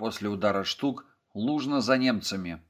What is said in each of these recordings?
После удара штук Лужно за немцами.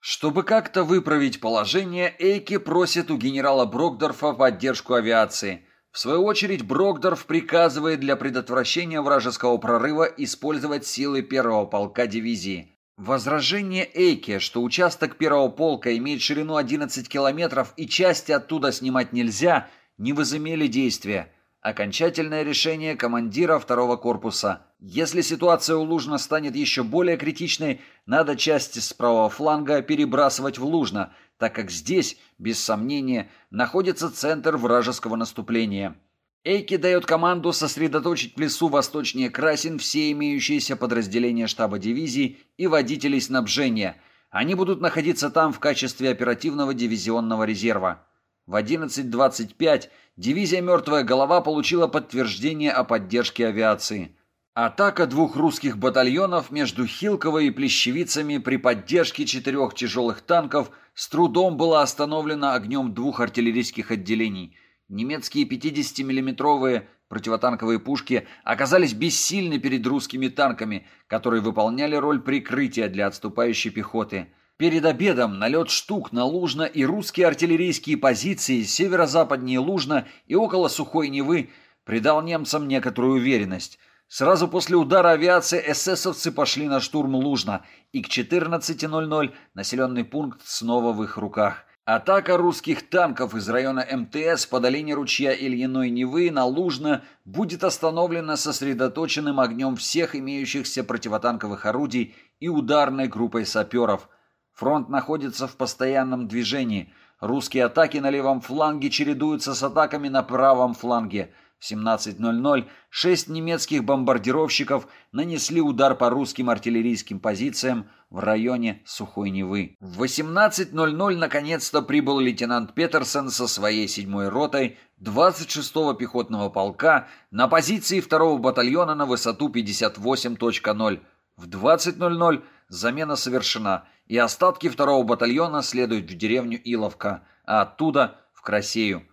Чтобы как-то выправить положение, Эйки просит у генерала Брокдорфа поддержку авиации. В свою очередь Брокдорф приказывает для предотвращения вражеского прорыва использовать силы первого полка дивизии. Возражение Эйки, что участок первого полка имеет ширину 11 километров и части оттуда снимать нельзя, не возымели действия. Окончательное решение командира второго корпуса. Если ситуация у Лужна станет еще более критичной, надо части с правого фланга перебрасывать в Лужно, так как здесь, без сомнения, находится центр вражеского наступления. Эйки дает команду сосредоточить в лесу восточнее Красин все имеющиеся подразделения штаба дивизии и водителей снабжения. Они будут находиться там в качестве оперативного дивизионного резерва. В 11.25 дивизия «Мертвая голова» получила подтверждение о поддержке авиации. Атака двух русских батальонов между Хилковой и Плещевицами при поддержке четырех тяжелых танков с трудом была остановлена огнем двух артиллерийских отделений. Немецкие 50-миллиметровые противотанковые пушки оказались бессильны перед русскими танками, которые выполняли роль прикрытия для отступающей пехоты – Перед обедом налет штук на Лужно и русские артиллерийские позиции северо-западнее Лужно и около Сухой Невы придал немцам некоторую уверенность. Сразу после удара авиации эсэсовцы пошли на штурм Лужно, и к 14.00 населенный пункт снова в их руках. Атака русских танков из района МТС по долине ручья Ильиной Невы на Лужно будет остановлена сосредоточенным огнем всех имеющихся противотанковых орудий и ударной группой саперов – Фронт находится в постоянном движении. Русские атаки на левом фланге чередуются с атаками на правом фланге. В 17.00 шесть немецких бомбардировщиков нанесли удар по русским артиллерийским позициям в районе Сухой Невы. В 18.00 наконец-то прибыл лейтенант Петерсон со своей седьмой ротой 26-го пехотного полка на позиции 2-го батальона на высоту 58.0. В 20.00 замена совершена – и остатки второго батальона следуют в деревню Иловка, а оттуда в Красею.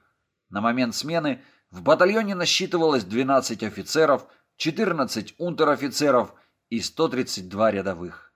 На момент смены в батальоне насчитывалось 12 офицеров, 14 унтер-офицеров и 132 рядовых.